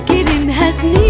kidding has need